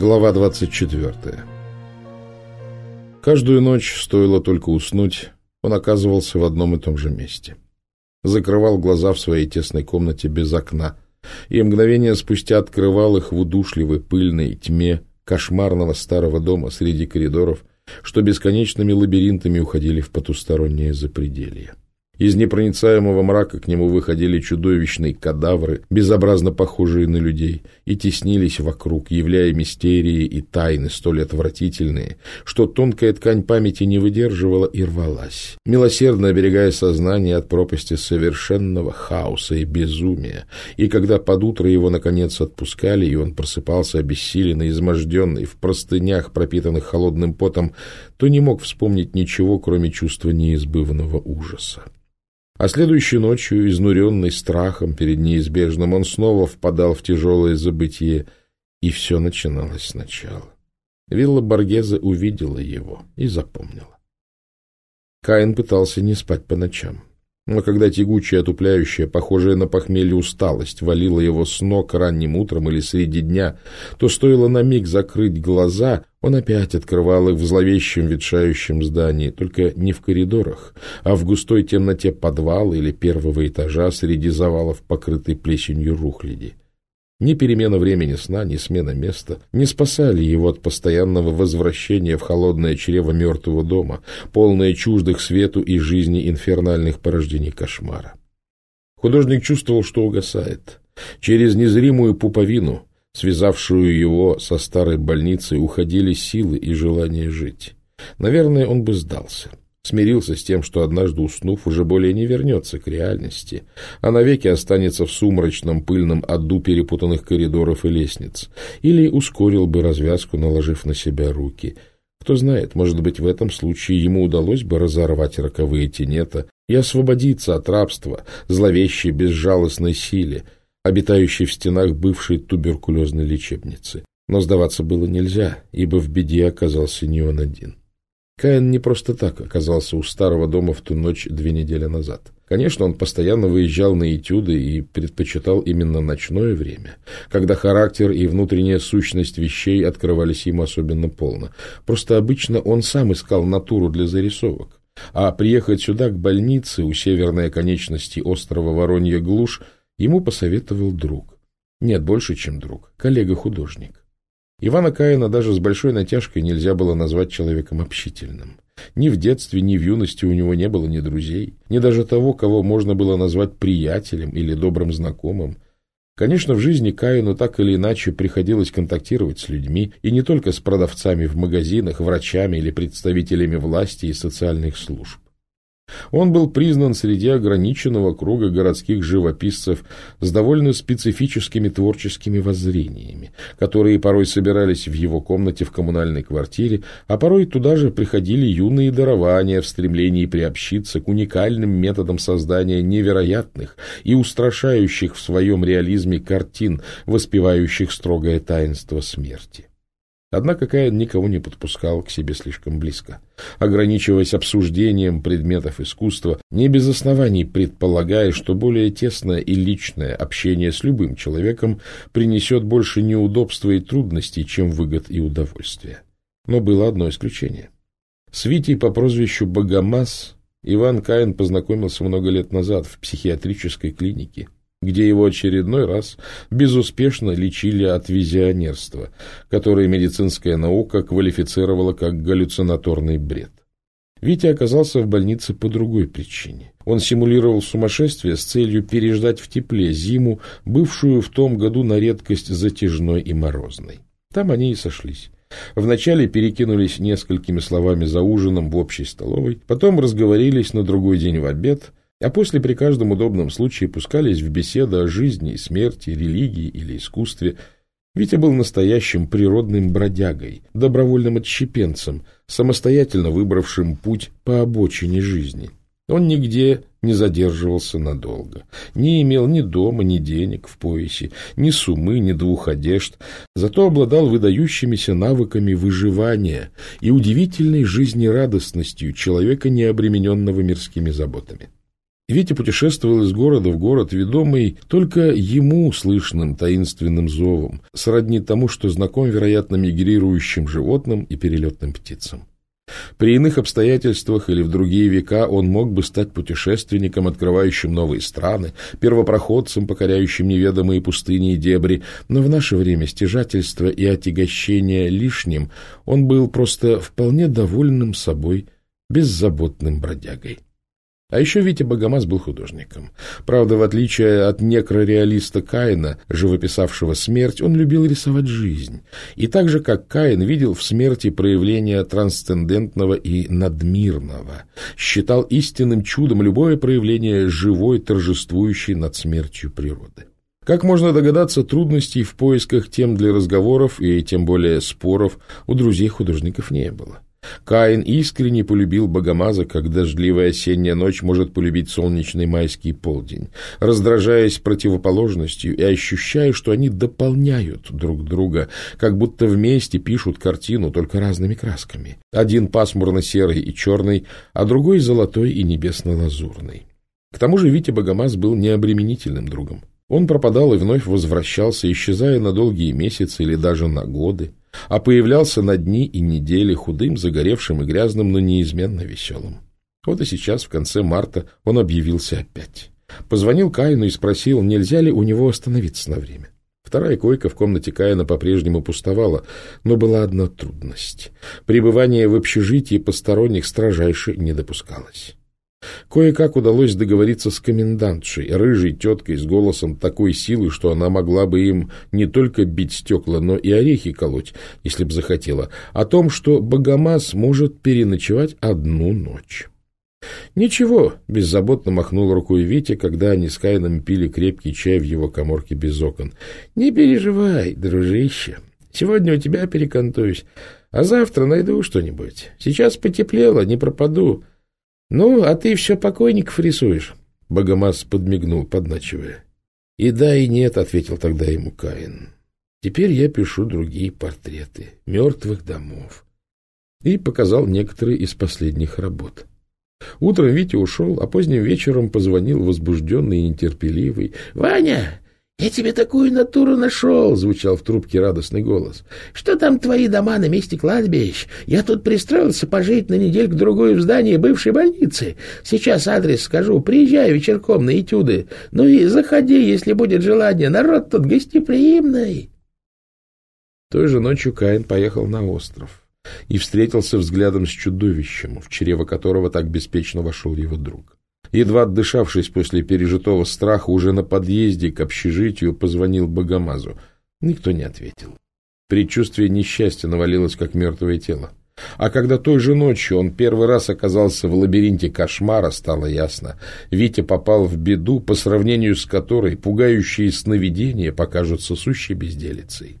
Глава 24 Каждую ночь, стоило только уснуть, он оказывался в одном и том же месте. Закрывал глаза в своей тесной комнате без окна и мгновение спустя открывал их в удушливой пыльной тьме кошмарного старого дома среди коридоров, что бесконечными лабиринтами уходили в потустороннее запределье. Из непроницаемого мрака к нему выходили чудовищные кадавры, безобразно похожие на людей, и теснились вокруг, являя мистерии и тайны столь отвратительные, что тонкая ткань памяти не выдерживала и рвалась, милосердно оберегая сознание от пропасти совершенного хаоса и безумия. И когда под утро его наконец отпускали, и он просыпался обессиленный, изможденный, в простынях, пропитанных холодным потом, то не мог вспомнить ничего, кроме чувства неизбывного ужаса. А следующей ночью, изнуренный страхом перед неизбежным, он снова впадал в тяжелое забытие, и все начиналось сначала. Вилла Боргеза увидела его и запомнила. Каин пытался не спать по ночам. Но когда тягучая, отупляющая, похожая на похмелье усталость валила его с ног ранним утром или среди дня, то стоило на миг закрыть глаза, он опять открывал их в зловещем ветшающем здании, только не в коридорах, а в густой темноте подвала или первого этажа среди завалов, покрытой плесенью рухляди. Ни перемена времени сна, ни смена места не спасали его от постоянного возвращения в холодное чрево мертвого дома, полное чуждых свету и жизни инфернальных порождений кошмара. Художник чувствовал, что угасает. Через незримую пуповину, связавшую его со старой больницей, уходили силы и желание жить. Наверное, он бы сдался смирился с тем, что однажды уснув, уже более не вернется к реальности, а навеки останется в сумрачном пыльном аду перепутанных коридоров и лестниц, или ускорил бы развязку, наложив на себя руки. Кто знает, может быть, в этом случае ему удалось бы разорвать роковые тенета и освободиться от рабства, зловещей безжалостной силе, обитающей в стенах бывшей туберкулезной лечебницы. Но сдаваться было нельзя, ибо в беде оказался не он один. Каин не просто так оказался у старого дома в ту ночь две недели назад. Конечно, он постоянно выезжал на этюды и предпочитал именно ночное время, когда характер и внутренняя сущность вещей открывались ему особенно полно. Просто обычно он сам искал натуру для зарисовок. А приехать сюда, к больнице, у северной оконечности острова Воронья Глушь, ему посоветовал друг. Нет, больше, чем друг, коллега-художник. Ивана Каина даже с большой натяжкой нельзя было назвать человеком общительным. Ни в детстве, ни в юности у него не было ни друзей, ни даже того, кого можно было назвать приятелем или добрым знакомым. Конечно, в жизни Каину так или иначе приходилось контактировать с людьми, и не только с продавцами в магазинах, врачами или представителями власти и социальных служб. Он был признан среди ограниченного круга городских живописцев с довольно специфическими творческими воззрениями, которые порой собирались в его комнате в коммунальной квартире, а порой туда же приходили юные дарования в стремлении приобщиться к уникальным методам создания невероятных и устрашающих в своем реализме картин, воспевающих строгое таинство смерти. Однако Каин никого не подпускал к себе слишком близко, ограничиваясь обсуждением предметов искусства, не без оснований предполагая, что более тесное и личное общение с любым человеком принесет больше неудобства и трудностей, чем выгод и удовольствия. Но было одно исключение. С Витей по прозвищу Богомаз Иван Каин познакомился много лет назад в психиатрической клинике где его очередной раз безуспешно лечили от визионерства, которое медицинская наука квалифицировала как галлюцинаторный бред. Витя оказался в больнице по другой причине. Он симулировал сумасшествие с целью переждать в тепле зиму, бывшую в том году на редкость затяжной и морозной. Там они и сошлись. Вначале перекинулись несколькими словами за ужином в общей столовой, потом разговорились на другой день в обед, а после при каждом удобном случае пускались в беседы о жизни смерти, религии или искусстве. Витя был настоящим природным бродягой, добровольным отщепенцем, самостоятельно выбравшим путь по обочине жизни. Он нигде не задерживался надолго, не имел ни дома, ни денег в поясе, ни сумы, ни двух одежд, зато обладал выдающимися навыками выживания и удивительной жизнерадостностью человека, не обремененного мирскими заботами. Витя путешествовал из города в город, ведомый только ему слышным таинственным зовом, сродни тому, что знаком, вероятно, мигрирующим животным и перелетным птицам. При иных обстоятельствах или в другие века он мог бы стать путешественником, открывающим новые страны, первопроходцем, покоряющим неведомые пустыни и дебри, но в наше время стяжательство и отягощение лишним он был просто вполне довольным собой, беззаботным бродягой. А еще Витя Богомаз был художником. Правда, в отличие от некрореалиста Каина, живописавшего смерть, он любил рисовать жизнь. И так же, как Каин, видел в смерти проявление трансцендентного и надмирного. Считал истинным чудом любое проявление живой, торжествующей над смертью природы. Как можно догадаться, трудностей в поисках тем для разговоров и тем более споров у друзей-художников не было. Каин искренне полюбил Богомаза, как дождливая осенняя ночь может полюбить солнечный майский полдень, раздражаясь противоположностью и ощущая, что они дополняют друг друга, как будто вместе пишут картину, только разными красками. Один пасмурно-серый и черный, а другой золотой и небесно-лазурный. К тому же Витя Богомаз был необременительным другом. Он пропадал и вновь возвращался, исчезая на долгие месяцы или даже на годы а появлялся на дни и недели худым, загоревшим и грязным, но неизменно веселым. Вот и сейчас, в конце марта, он объявился опять. Позвонил Каину и спросил, нельзя ли у него остановиться на время. Вторая койка в комнате Каина по-прежнему пустовала, но была одна трудность. Пребывание в общежитии посторонних строжайше не допускалось. Кое-как удалось договориться с комендантшей, рыжей теткой с голосом такой силы, что она могла бы им не только бить стекла, но и орехи колоть, если б захотела, о том, что Богомаз может переночевать одну ночь. «Ничего», — беззаботно махнул рукой Витя, когда они с Кайном пили крепкий чай в его коморке без окон. «Не переживай, дружище, сегодня у тебя перекантуюсь, а завтра найду что-нибудь. Сейчас потеплело, не пропаду». «Ну, а ты все покойников рисуешь?» Богомаз подмигнул, подначивая. «И да, и нет», — ответил тогда ему Каин. «Теперь я пишу другие портреты мертвых домов». И показал некоторые из последних работ. Утром Витя ушел, а поздним вечером позвонил возбужденный и нетерпеливый. «Ваня, «Я тебе такую натуру нашел!» — звучал в трубке радостный голос. «Что там твои дома на месте кладбищ? Я тут пристроился пожить на недельку-другую в здании бывшей больницы. Сейчас адрес скажу. Приезжай вечерком на этюды. Ну и заходи, если будет желание. Народ тут гостеприимный!» Той же ночью Каин поехал на остров и встретился взглядом с чудовищем, в чрево которого так беспечно вошел его друг. Едва отдышавшись после пережитого страха, уже на подъезде к общежитию позвонил Богомазу. Никто не ответил. Предчувствие несчастья навалилось, как мертвое тело. А когда той же ночью он первый раз оказался в лабиринте кошмара, стало ясно. Витя попал в беду, по сравнению с которой пугающие сновидения покажутся сущей безделицей.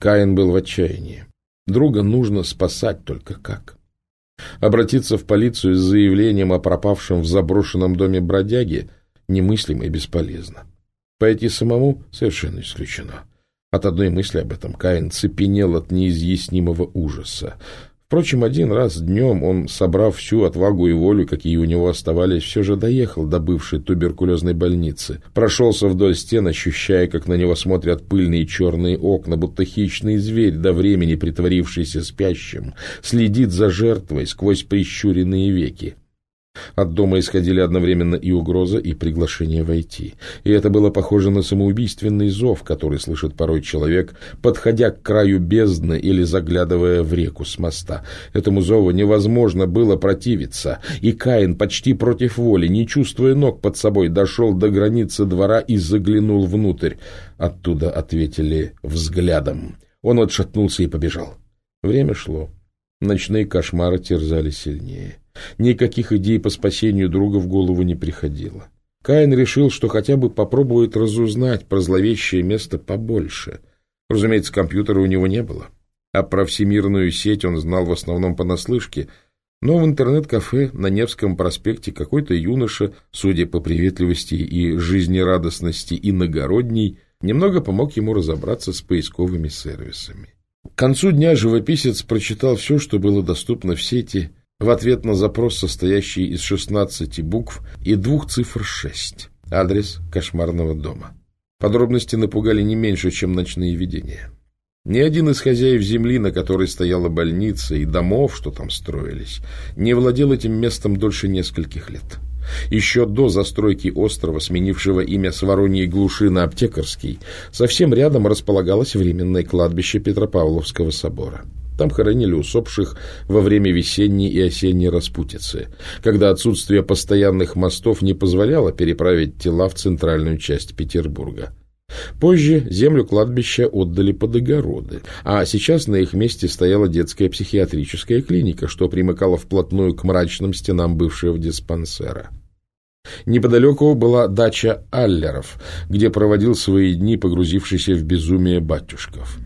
Каин был в отчаянии. Друга нужно спасать только как. Обратиться в полицию с заявлением о пропавшем в заброшенном доме бродяге немыслимо и бесполезно. Пойти самому совершенно исключено. От одной мысли об этом Каин цепенел от неизъяснимого ужаса. Впрочем, один раз днем он, собрав всю отвагу и волю, какие у него оставались, все же доехал до бывшей туберкулезной больницы, прошелся вдоль стен, ощущая, как на него смотрят пыльные черные окна, будто хищный зверь, до времени притворившийся спящим, следит за жертвой сквозь прищуренные веки. От дома исходили одновременно и угроза, и приглашение войти. И это было похоже на самоубийственный зов, который слышит порой человек, подходя к краю бездны или заглядывая в реку с моста. Этому зову невозможно было противиться, и Каин почти против воли, не чувствуя ног под собой, дошел до границы двора и заглянул внутрь. Оттуда ответили взглядом. Он отшатнулся и побежал. Время шло. Ночные кошмары терзали сильнее. Никаких идей по спасению друга в голову не приходило. Каин решил, что хотя бы попробует разузнать про зловещее место побольше. Разумеется, компьютера у него не было. А про всемирную сеть он знал в основном понаслышке, но в интернет-кафе на Невском проспекте какой-то юноша, судя по приветливости и жизнерадостности иногородней, немного помог ему разобраться с поисковыми сервисами. К концу дня живописец прочитал все, что было доступно в сети, в ответ на запрос, состоящий из 16 букв и двух цифр 6. Адрес кошмарного дома. Подробности напугали не меньше, чем ночные видения. Ни один из хозяев земли, на которой стояла больница, и домов, что там строились, не владел этим местом дольше нескольких лет. Еще до застройки острова, сменившего имя с Вороньей глуши на Аптекарский, совсем рядом располагалось временное кладбище Петропавловского собора. Там хоронили усопших во время весенней и осенней распутицы, когда отсутствие постоянных мостов не позволяло переправить тела в центральную часть Петербурга. Позже землю кладбища отдали под огороды, а сейчас на их месте стояла детская психиатрическая клиника, что примыкала вплотную к мрачным стенам бывшего диспансера. Неподалеку была дача Аллеров, где проводил свои дни погрузившийся в безумие батюшков.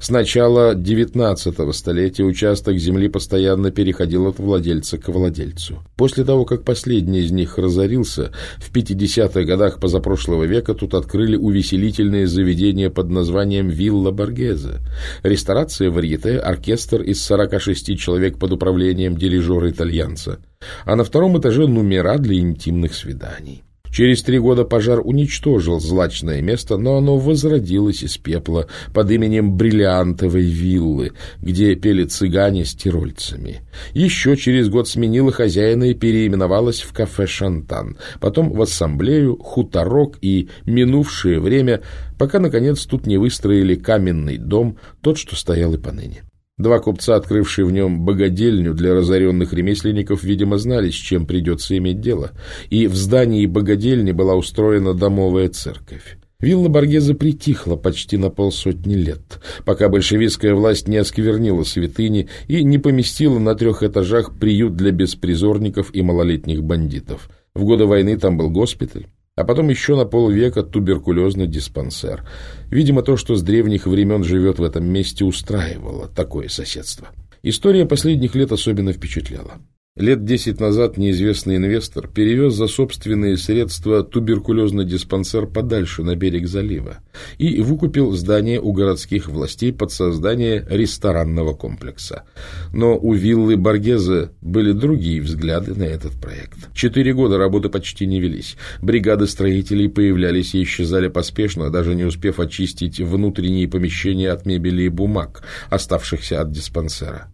С начала XIX столетия участок земли постоянно переходил от владельца к владельцу. После того, как последний из них разорился, в 50-х годах позапрошлого века тут открыли увеселительные заведения под названием «Вилла Боргезе». Ресторация, варьете, оркестр из 46 человек под управлением дирижера-итальянца. А на втором этаже номера для интимных свиданий. Через три года пожар уничтожил злачное место, но оно возродилось из пепла под именем Бриллиантовой виллы, где пели цыгане с тирольцами. Еще через год сменила хозяина и переименовалась в кафе «Шантан», потом в ассамблею, хуторок и минувшее время, пока, наконец, тут не выстроили каменный дом, тот, что стоял и поныне. Два купца, открывшие в нем богадельню для разоренных ремесленников, видимо, знали, с чем придется иметь дело, и в здании богадельни была устроена домовая церковь. Вилла Боргеза притихла почти на полсотни лет, пока большевистская власть не осквернила святыни и не поместила на трех этажах приют для беспризорников и малолетних бандитов. В годы войны там был госпиталь, а потом еще на полвека туберкулезный диспансер. Видимо, то, что с древних времен живет в этом месте, устраивало такое соседство. История последних лет особенно впечатляла. Лет десять назад неизвестный инвестор перевез за собственные средства туберкулезный диспансер подальше на берег залива и выкупил здание у городских властей под создание ресторанного комплекса. Но у виллы Боргезе были другие взгляды на этот проект. Четыре года работы почти не велись. Бригады строителей появлялись и исчезали поспешно, даже не успев очистить внутренние помещения от мебели и бумаг, оставшихся от диспансера.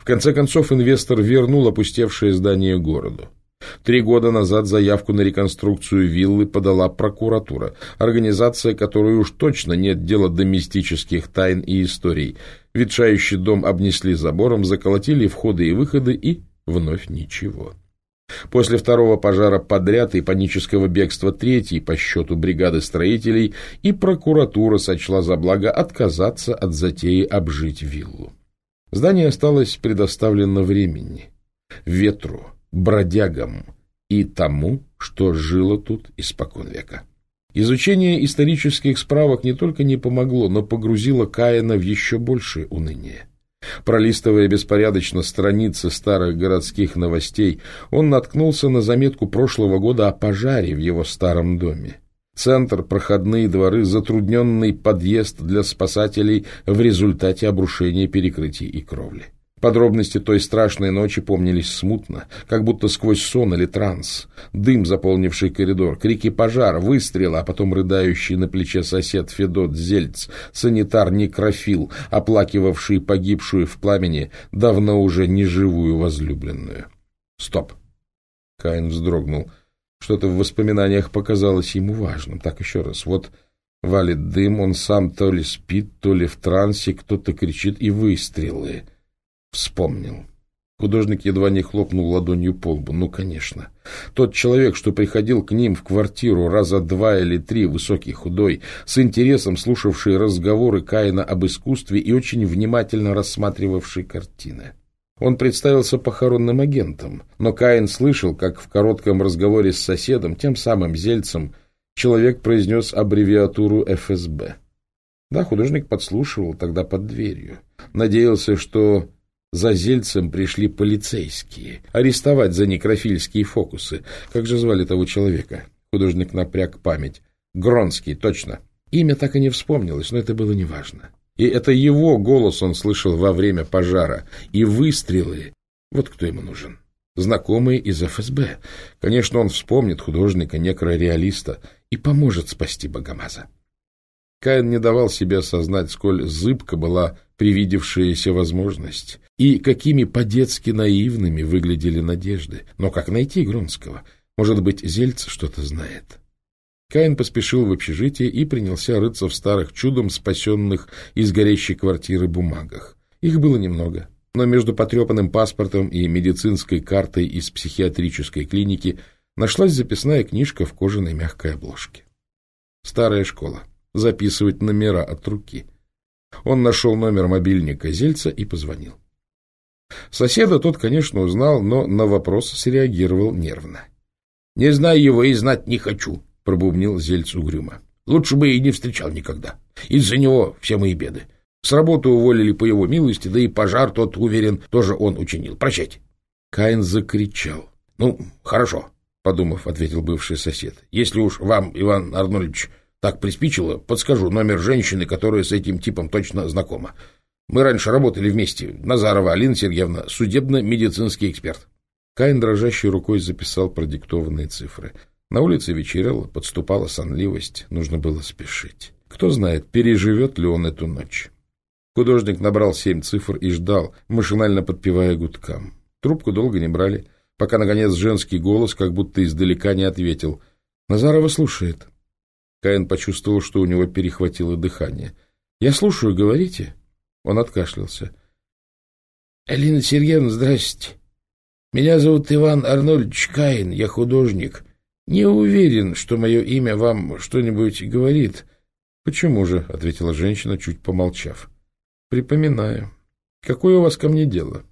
В конце концов, инвестор вернул опустевшее здание городу. Три года назад заявку на реконструкцию виллы подала прокуратура, организация, которой уж точно нет дела до мистических тайн и историй. Ветшающий дом обнесли забором, заколотили входы и выходы, и вновь ничего. После второго пожара подряд и панического бегства третьей по счету бригады строителей и прокуратура сочла за благо отказаться от затеи обжить виллу. Здание осталось предоставлено времени, ветру, бродягам и тому, что жило тут испокон века. Изучение исторических справок не только не помогло, но погрузило Каина в еще большее уныние. Пролистывая беспорядочно страницы старых городских новостей, он наткнулся на заметку прошлого года о пожаре в его старом доме. Центр, проходные дворы, затрудненный подъезд для спасателей в результате обрушения перекрытий и кровли. Подробности той страшной ночи помнились смутно, как будто сквозь сон или транс. Дым, заполнивший коридор, крики пожара, выстрелы, а потом рыдающий на плече сосед Федот Зельц, санитар-некрофил, оплакивавший погибшую в пламени давно уже неживую возлюбленную. Стоп! Каин вздрогнул — что-то в воспоминаниях показалось ему важным. Так, еще раз. Вот валит дым, он сам то ли спит, то ли в трансе, кто-то кричит, и выстрелы. Вспомнил. Художник едва не хлопнул ладонью по лбу. Ну, конечно. Тот человек, что приходил к ним в квартиру раза два или три, высокий, худой, с интересом слушавший разговоры Каина об искусстве и очень внимательно рассматривавший картины. Он представился похоронным агентом, но Каин слышал, как в коротком разговоре с соседом, тем самым Зельцем, человек произнес аббревиатуру ФСБ. Да, художник подслушивал тогда под дверью. Надеялся, что за Зельцем пришли полицейские, арестовать за некрофильские фокусы. Как же звали того человека? Художник напряг память. Гронский, точно. Имя так и не вспомнилось, но это было неважно. И это его голос он слышал во время пожара. И выстрелы Вот кто ему нужен. Знакомый из ФСБ. Конечно, он вспомнит художника, некрореалиста и поможет спасти Богомаза. Каин не давал себе осознать, сколь зыбко была привидевшаяся возможность, и какими по-детски наивными выглядели надежды. Но как найти Гронского? Может быть, Зельц что-то знает? Каин поспешил в общежитие и принялся рыться в старых чудом спасенных из горящей квартиры бумагах. Их было немного, но между потрепанным паспортом и медицинской картой из психиатрической клиники нашлась записная книжка в кожаной мягкой обложке. Старая школа. Записывать номера от руки. Он нашел номер мобильника Зельца и позвонил. Соседа тот, конечно, узнал, но на вопрос среагировал нервно. — Не знаю его и знать не хочу, — пробубнил Зельц угрюмо. — Лучше бы и не встречал никогда. Из-за него все мои беды. С работы уволили по его милости, да и пожар тот, уверен, тоже он учинил. Прощайте. Каин закричал. — Ну, хорошо, — подумав, ответил бывший сосед. — Если уж вам, Иван Арнольевич, так приспичило, подскажу номер женщины, которая с этим типом точно знакома. Мы раньше работали вместе. Назарова Алина Сергеевна, судебно-медицинский эксперт. Каин дрожащей рукой записал продиктованные цифры. На улице вечерело, подступала сонливость, нужно было спешить. Кто знает, переживет ли он эту ночь. Художник набрал семь цифр и ждал, машинально подпевая гудкам. Трубку долго не брали, пока, наконец, женский голос как будто издалека не ответил. «Назарова слушает». Каин почувствовал, что у него перехватило дыхание. «Я слушаю, говорите?» Он откашлялся. «Алина Сергеевна, здрасте. Меня зовут Иван Арнольдович Каин, я художник. Не уверен, что мое имя вам что-нибудь говорит». «Почему же?» — ответила женщина, чуть помолчав. Припоминаю. Какое у вас ко мне дело?